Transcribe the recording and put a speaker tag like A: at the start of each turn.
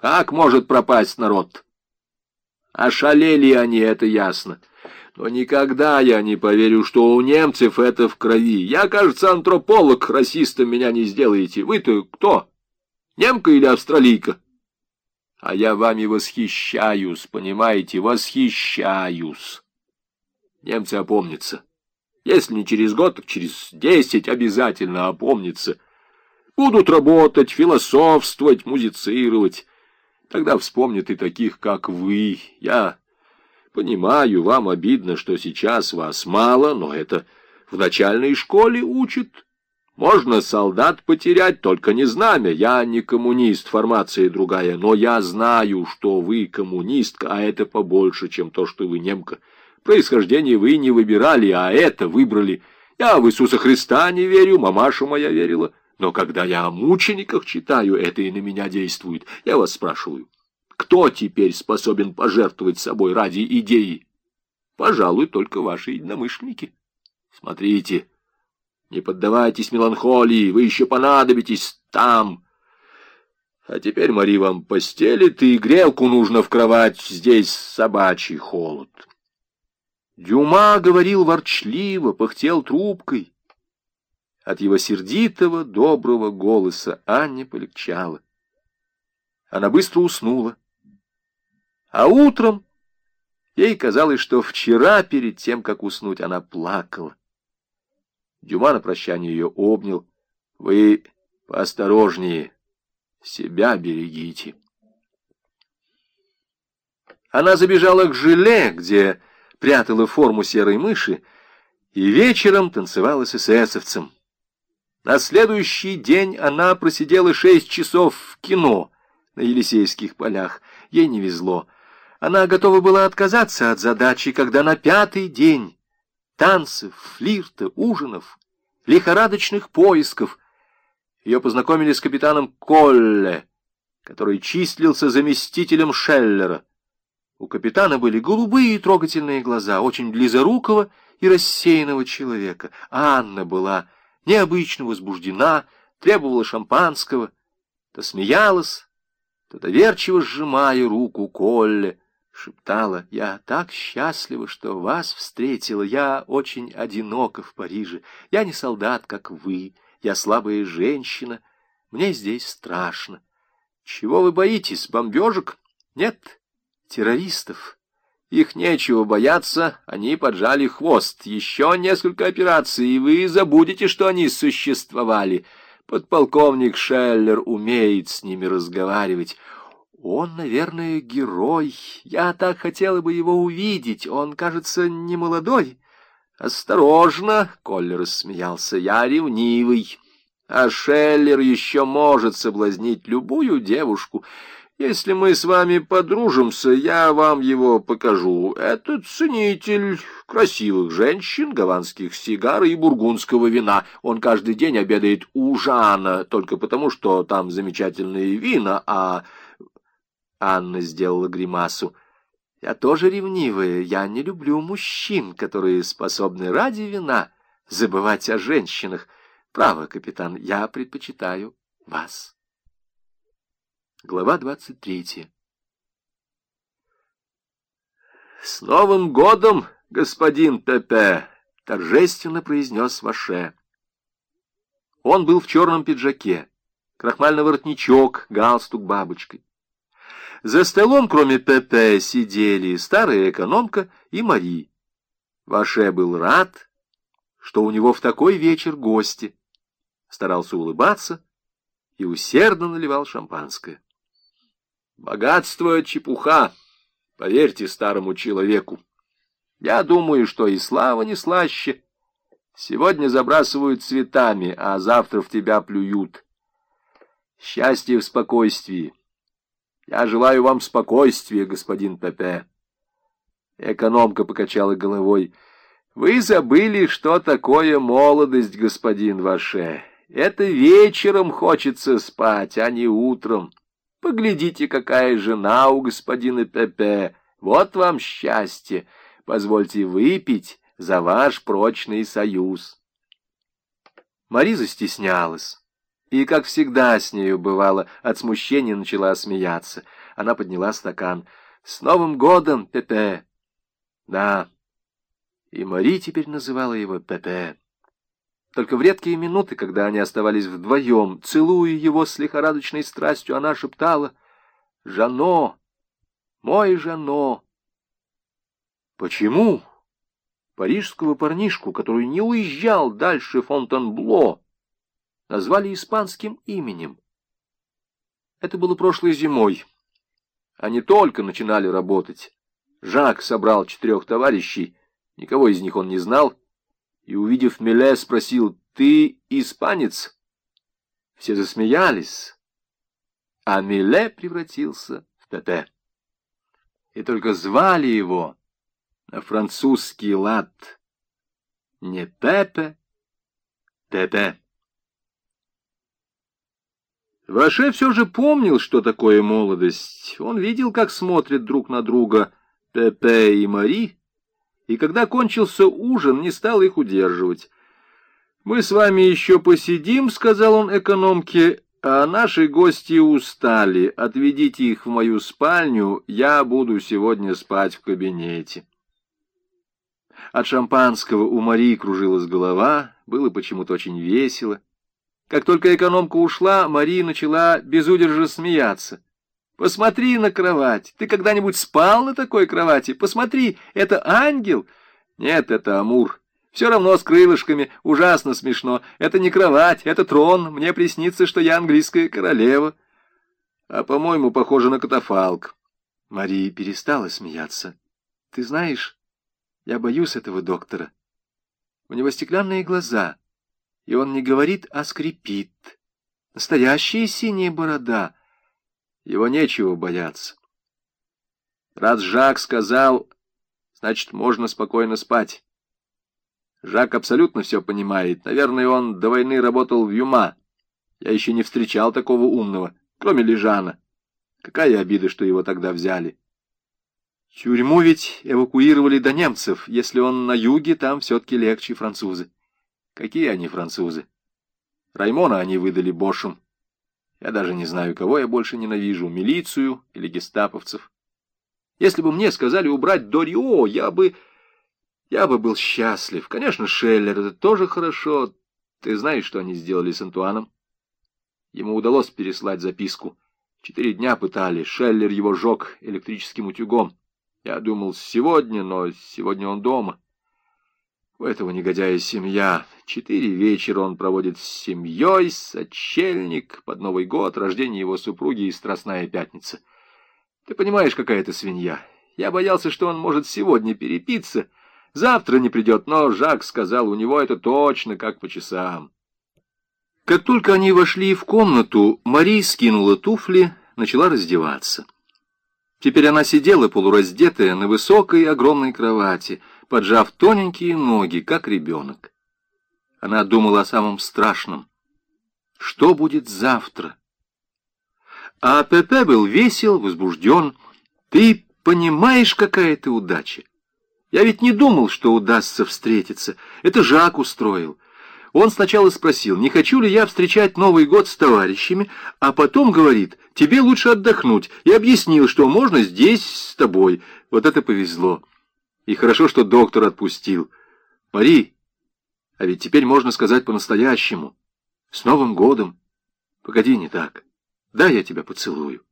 A: Как может пропасть народ? Ошалели они, это ясно. Но никогда я не поверю, что у немцев это в крови. Я, кажется, антрополог, расистом меня не сделаете. Вы-то кто? Немка или австралийка? А я вами восхищаюсь, понимаете, восхищаюсь. Немцы опомнятся. Если не через год, так через десять обязательно опомнятся. Будут работать, философствовать, музицировать. Тогда вспомнят и таких, как вы. Я понимаю, вам обидно, что сейчас вас мало, но это в начальной школе учат. Можно солдат потерять, только не знамя. Я не коммунист, формация другая, но я знаю, что вы коммунистка, а это побольше, чем то, что вы немка. Происхождение вы не выбирали, а это выбрали. Я в Иисуса Христа не верю, мамаша моя верила. Но когда я о мучениках читаю, это и на меня действует. Я вас спрашиваю, кто теперь способен пожертвовать собой ради идеи? Пожалуй, только ваши единомышленники. Смотрите, не поддавайтесь меланхолии, вы еще понадобитесь там. А теперь, Мари, вам постелит, и грелку нужно в кровать, здесь собачий холод. Дюма говорил ворчливо, пыхтел трубкой. От его сердитого, доброго голоса Анне полегчало. Она быстро уснула. А утром ей казалось, что вчера, перед тем, как уснуть, она плакала. Дюма на прощание ее обнял. «Вы поосторожнее, себя берегите». Она забежала к желе, где прятала форму серой мыши, и вечером танцевала с эсэсовцем. На следующий день она просидела шесть часов в кино на Елисейских полях. Ей не везло. Она готова была отказаться от задачи, когда на пятый день танцев, флирта, ужинов, лихорадочных поисков ее познакомили с капитаном Колле, который числился заместителем Шеллера. У капитана были голубые трогательные глаза, очень близорукого и рассеянного человека. Анна была необычно возбуждена, требовала шампанского, то смеялась, то доверчиво сжимая руку Колле, шептала, «Я так счастлива, что вас встретила. Я очень одинока в Париже. Я не солдат, как вы. Я слабая женщина. Мне здесь страшно. Чего вы боитесь, бомбежек? Нет, террористов. Их нечего бояться, они поджали хвост. Еще несколько операций, и вы забудете, что они существовали. Подполковник Шеллер умеет с ними разговаривать. Он, наверное, герой. Я так хотела бы его увидеть. Он, кажется, не молодой. Осторожно, Коллер рассмеялся, я ревнивый. А Шеллер еще может соблазнить любую девушку. Если мы с вами подружимся, я вам его покажу. Это ценитель красивых женщин, гаванских сигар и бургундского вина. Он каждый день обедает у Жана, только потому, что там замечательные вина, а... Анна сделала гримасу. Я тоже ревнивая, я не люблю мужчин, которые способны ради вина забывать о женщинах. Право, капитан, я предпочитаю вас. Глава двадцать третья. «С Новым годом, господин Пепе!» — торжественно произнес Ваше. Он был в черном пиджаке, крахмальный воротничок, галстук бабочкой. За столом, кроме Пепе, сидели старая экономка и Мари. Ваше был рад, что у него в такой вечер гости. Старался улыбаться и усердно наливал шампанское. Богатство — чепуха, поверьте старому человеку. Я думаю, что и слава не слаще. Сегодня забрасывают цветами, а завтра в тебя плюют. Счастье в спокойствии. Я желаю вам спокойствия, господин Пепе. Экономка покачала головой. Вы забыли, что такое молодость, господин Ваше. Это вечером хочется спать, а не утром. Поглядите, какая жена у господина Пепе. Вот вам счастье. Позвольте выпить за ваш прочный союз. Мариза стеснялась. И, как всегда с нею бывало, от смущения начала смеяться. Она подняла стакан. «С Новым годом, Пепе!» «Да». И Мари теперь называла его Пепе. Только в редкие минуты, когда они оставались вдвоем, целуя его с лихорадочной страстью, она шептала «Жано! Мой Жано!» Почему? Парижского парнишку, который не уезжал дальше Фонтенбло, назвали испанским именем. Это было прошлой зимой. Они только начинали работать. Жак собрал четырех товарищей, никого из них он не знал, и, увидев Меле, спросил, «Ты испанец?» Все засмеялись, а Меле превратился в Пепе. И только звали его на французский лад не Пепе, Пепе. Ваше все же помнил, что такое молодость. Он видел, как смотрят друг на друга Пепе и Мари, и когда кончился ужин, не стал их удерживать. «Мы с вами еще посидим», — сказал он экономке, — «а наши гости устали. Отведите их в мою спальню, я буду сегодня спать в кабинете». От шампанского у Марии кружилась голова, было почему-то очень весело. Как только экономка ушла, Мария начала безудержно смеяться. Посмотри на кровать. Ты когда-нибудь спал на такой кровати? Посмотри, это ангел? Нет, это Амур. Все равно с крылышками. Ужасно смешно. Это не кровать, это трон. Мне приснится, что я английская королева. А, по-моему, похоже на катафалк. Мария перестала смеяться. Ты знаешь, я боюсь этого доктора. У него стеклянные глаза, и он не говорит, а скрипит. Настоящая синяя борода — его нечего бояться. Раз Жак сказал, значит, можно спокойно спать. Жак абсолютно все понимает. Наверное, он до войны работал в Юма. Я еще не встречал такого умного, кроме Лежана. Какая обида, что его тогда взяли. Тюрьму ведь эвакуировали до немцев. Если он на юге, там все-таки легче французы. Какие они французы? Раймона они выдали Бошем. Я даже не знаю, кого я больше ненавижу, милицию или гестаповцев. Если бы мне сказали убрать Дорио, я бы... Я бы был счастлив. Конечно, Шеллер, это тоже хорошо. Ты знаешь, что они сделали с Антуаном? Ему удалось переслать записку. Четыре дня пытали. Шеллер его жег электрическим утюгом. Я думал, сегодня, но сегодня он дома. У этого негодяя семья. Четыре вечера он проводит с семьей, сочельник, под Новый год, рождение его супруги и Страстная Пятница. Ты понимаешь, какая это свинья? Я боялся, что он может сегодня перепиться, завтра не придет, но Жак сказал, у него это точно как по часам. Как только они вошли в комнату, Мари скинула туфли, начала раздеваться. Теперь она сидела полураздетая на высокой огромной кровати, поджав тоненькие ноги, как ребенок. Она думала о самом страшном. Что будет завтра? А Пепе был весел, возбужден. Ты понимаешь, какая это удача? Я ведь не думал, что удастся встретиться. Это Жак устроил. Он сначала спросил, не хочу ли я встречать Новый год с товарищами, а потом говорит, тебе лучше отдохнуть, и объяснил, что можно здесь с тобой. Вот это повезло. И хорошо, что доктор отпустил. Мари, а ведь теперь можно сказать по-настоящему. С Новым годом. Погоди, не так. Да, я тебя поцелую.